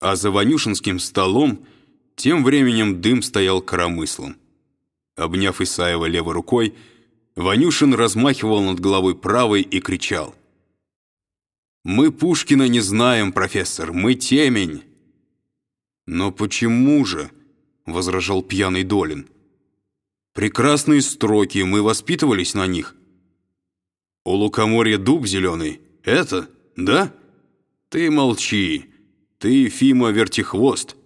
А за Ванюшинским столом тем временем дым стоял коромыслом. Обняв Исаева левой рукой, Ванюшин размахивал над головой правой и кричал. «Мы Пушкина не знаем, профессор, мы темень!» «Но почему же?» — возражал пьяный Долин. «Прекрасные строки, мы воспитывались на них». «У лукоморья дуб зеленый? Это? Да? Ты молчи. Ты, Фима, вертихвост.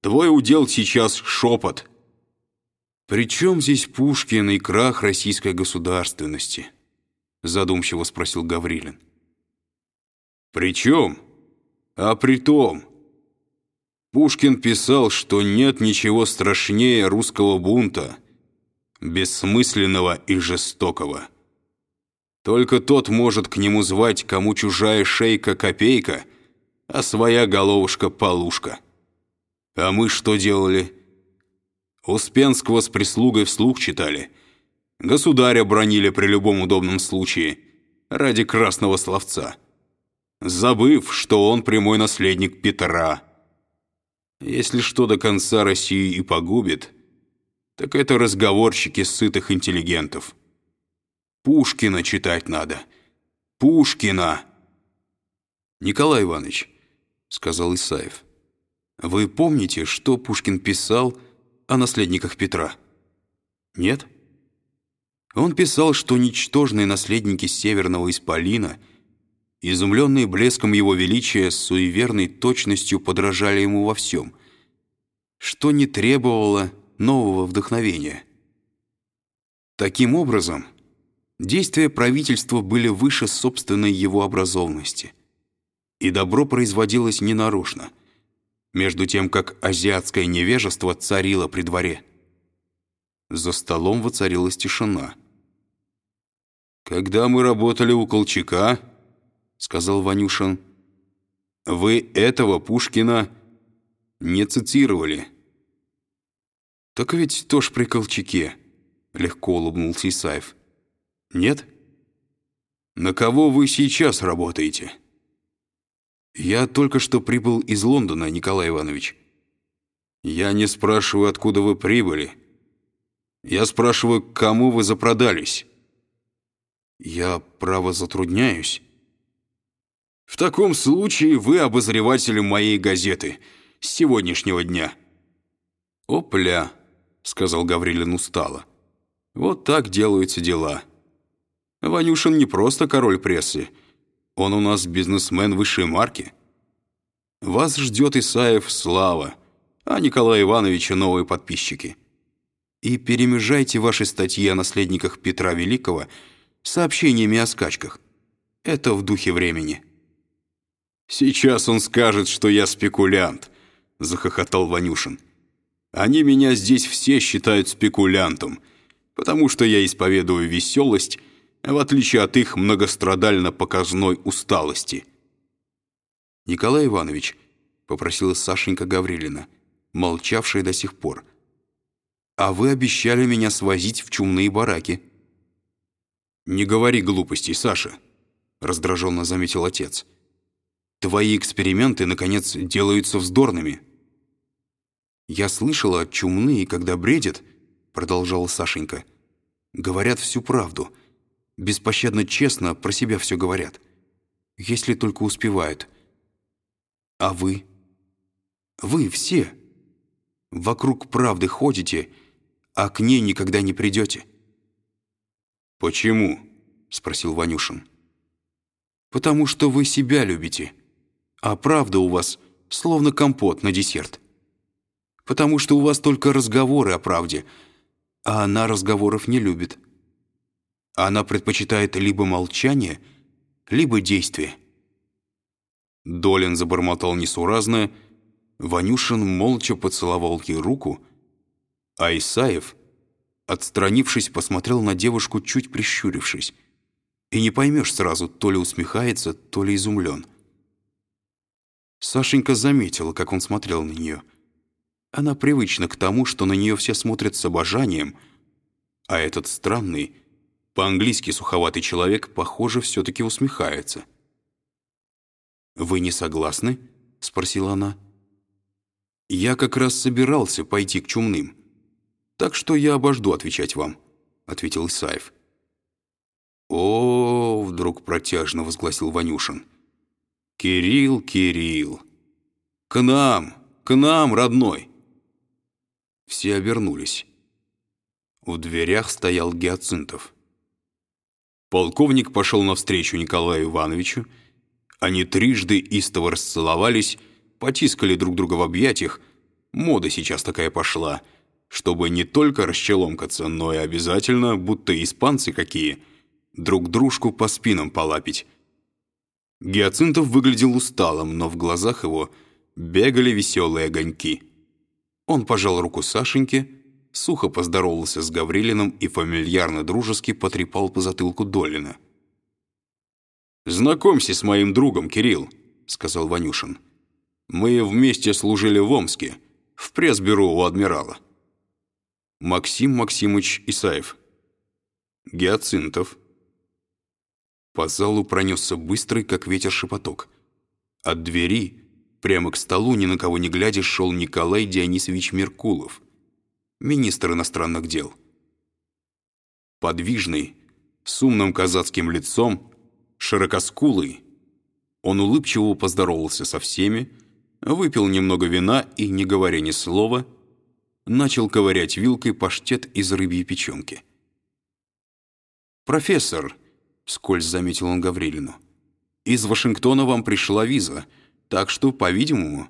Твой удел сейчас шепот». «При чем здесь Пушкин и крах российской государственности?» задумчиво спросил Гаврилин. «При чем? А при том...» Пушкин писал, что нет ничего страшнее русского бунта, бессмысленного и жестокого. Только тот может к нему звать, кому чужая шейка копейка, а своя головушка полушка. А мы что делали? Успенского с прислугой вслух читали. Государя бронили при любом удобном случае, ради красного словца. Забыв, что он прямой наследник Петра. Если что до конца России и погубит, так это разговорщики сытых интеллигентов. Пушкина читать надо. Пушкина! Николай Иванович, сказал Исаев, вы помните, что Пушкин писал о наследниках Петра? Нет? Он писал, что ничтожные наследники Северного Исполина, изумленные блеском его величия, с суеверной точностью подражали ему во всем, что не требовало нового вдохновения. Таким образом, действия правительства были выше собственной его образованности, и добро производилось ненарочно – между тем как азиатское невежество царило при дворе. За столом воцарилась тишина. «Когда мы работали у Колчака, — сказал Ванюшин, — вы этого Пушкина не цитировали». «Так ведь тоже при Колчаке», — легко улыбнулся Исаев. «Нет? На кого вы сейчас работаете?» «Я только что прибыл из Лондона, Николай Иванович». «Я не спрашиваю, откуда вы прибыли. Я спрашиваю, кому вы запродались». «Я, право, затрудняюсь». «В таком случае вы обозреватель моей газеты с сегодняшнего дня». «Опля», — сказал Гаврилин устало. «Вот так делаются дела. Ванюшин не просто король прессы, — он у нас бизнесмен высшей марки. Вас ждет Исаев слава, а Николая Ивановича новые подписчики. И перемежайте ваши статьи о наследниках Петра Великого сообщениями о скачках. Это в духе времени». «Сейчас он скажет, что я спекулянт», — захохотал Ванюшин. «Они меня здесь все считают спекулянтом, потому что я исповедую веселость в отличие от их многострадально-показной усталости. «Николай Иванович», — попросила Сашенька Гаврилина, молчавшая до сих пор, «а вы обещали меня свозить в чумные бараки». «Не говори глупостей, Саша», — раздраженно заметил отец. «Твои эксперименты, наконец, делаются вздорными». «Я слышала, чумные, когда бредят», — продолжала Сашенька, «говорят всю правду» беспощадно честно про себя все говорят. Если только успевают. А вы? Вы все. Вокруг правды ходите, а к ней никогда не придете. «Почему?» — спросил Ванюшин. «Потому что вы себя любите, а правда у вас словно компот на десерт. Потому что у вас только разговоры о правде, а она разговоров не любит. Она предпочитает либо молчание, либо действие. Долин забормотал несуразное, Ванюшин молча поцеловал ей руку, а Исаев, отстранившись, посмотрел на девушку, чуть прищурившись. И не поймешь сразу, то ли усмехается, то ли изумлен. Сашенька заметила, как он смотрел на нее. Она привычна к тому, что на нее все смотрят с обожанием, а этот странный, по-английски суховатый человек, похоже, все-таки усмехается. «Вы не согласны?» — спросила она. «Я как раз собирался пойти к чумным, так что я обожду отвечать вам», — ответил Исаев. «О, — вдруг протяжно возгласил Ванюшин, — Кирилл, Кирилл, к нам, к нам, родной!» Все обернулись. В дверях стоял Гиацинтов. Полковник пошел навстречу Николаю Ивановичу. Они трижды истово расцеловались, потискали друг друга в объятиях. Мода сейчас такая пошла, чтобы не только расчеломкаться, но и обязательно, будто испанцы какие, друг дружку по спинам полапить. Гиацинтов выглядел усталым, но в глазах его бегали веселые огоньки. Он пожал руку Сашеньке, сухо поздоровался с Гаврилиным и фамильярно-дружески потрепал по затылку Долина. «Знакомься с моим другом, Кирилл», — сказал Ванюшин. «Мы вместе служили в Омске, в пресс-бюро у адмирала». Максим Максимович Исаев. Гиацинтов. По залу пронесся быстрый, как ветер, шепоток. От двери, прямо к столу, ни на кого не глядя, шел Николай Дионисович Меркулов — министр иностранных дел. Подвижный, с умным казацким лицом, широкоскулый, он улыбчиво поздоровался со всеми, выпил немного вина и, не говоря ни слова, начал ковырять вилкой паштет из рыбьей печенки. «Профессор», — скользь заметил он Гаврилину, «из Вашингтона вам пришла виза, так что, по-видимому,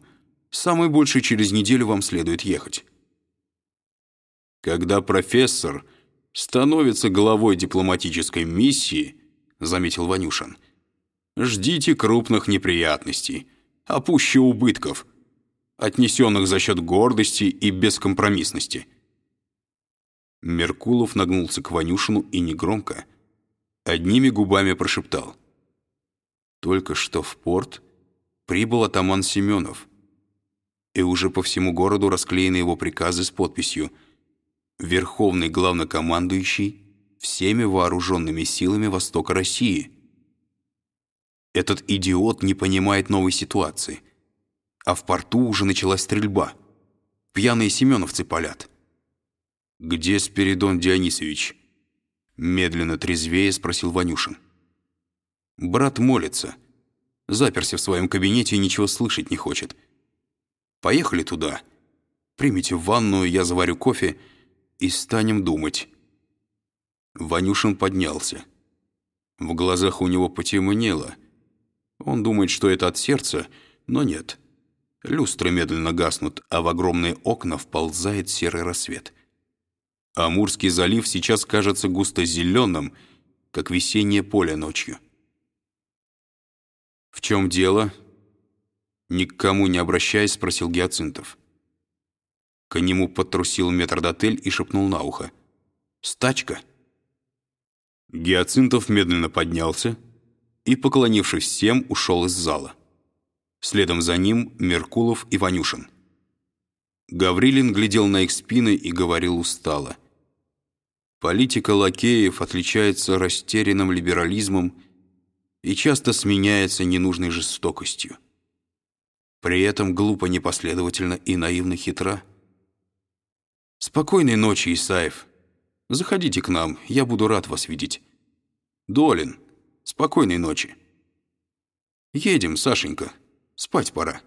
самый больший через неделю вам следует ехать». Когда профессор становится главой дипломатической миссии, заметил Ванюшин, ждите крупных неприятностей, а пуще убытков, отнесенных за счет гордости и бескомпромиссности. Меркулов нагнулся к Ванюшину и негромко, одними губами прошептал. Только что в порт прибыл атаман Семенов, и уже по всему городу расклеены его приказы с подписью – верховный главнокомандующий всеми вооруженными силами Востока России. Этот идиот не понимает новой ситуации. А в порту уже началась стрельба. Пьяные семеновцы палят. «Где Спиридон Дионисович?» Медленно трезвее спросил Ванюшин. «Брат молится. Заперся в своем кабинете и ничего слышать не хочет. Поехали туда. Примите ванную, я заварю кофе и станем думать». Ванюшин поднялся. В глазах у него потемнело. Он думает, что это от сердца, но нет. Люстры медленно гаснут, а в огромные окна вползает серый рассвет. Амурский залив сейчас кажется густо-зеленым, как весеннее поле ночью. «В чем дело?» Ни к кому не обращаясь, спросил Гиацинтов. К нему подтрусил метрдотель и шепнул на ухо. «Стачка!» Гиацинтов медленно поднялся и, поклонившись всем, ушел из зала. Следом за ним Меркулов и Ванюшин. Гаврилин глядел на их спины и говорил устало. Политика лакеев отличается растерянным либерализмом и часто сменяется ненужной жестокостью. При этом глупо непоследовательно и наивно хитра. «Спокойной ночи, Исаев. Заходите к нам, я буду рад вас видеть. Долин, спокойной ночи. Едем, Сашенька, спать пора».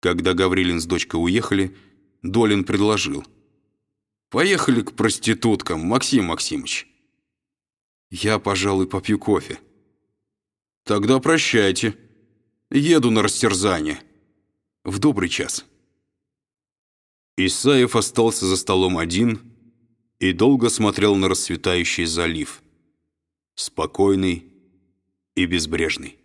Когда Гаврилин с дочкой уехали, Долин предложил. «Поехали к проституткам, Максим Максимович». «Я, пожалуй, попью кофе». «Тогда прощайте. Еду на растерзание. В добрый час». Исаев остался за столом один и долго смотрел на расцветающий залив, спокойный и безбрежный.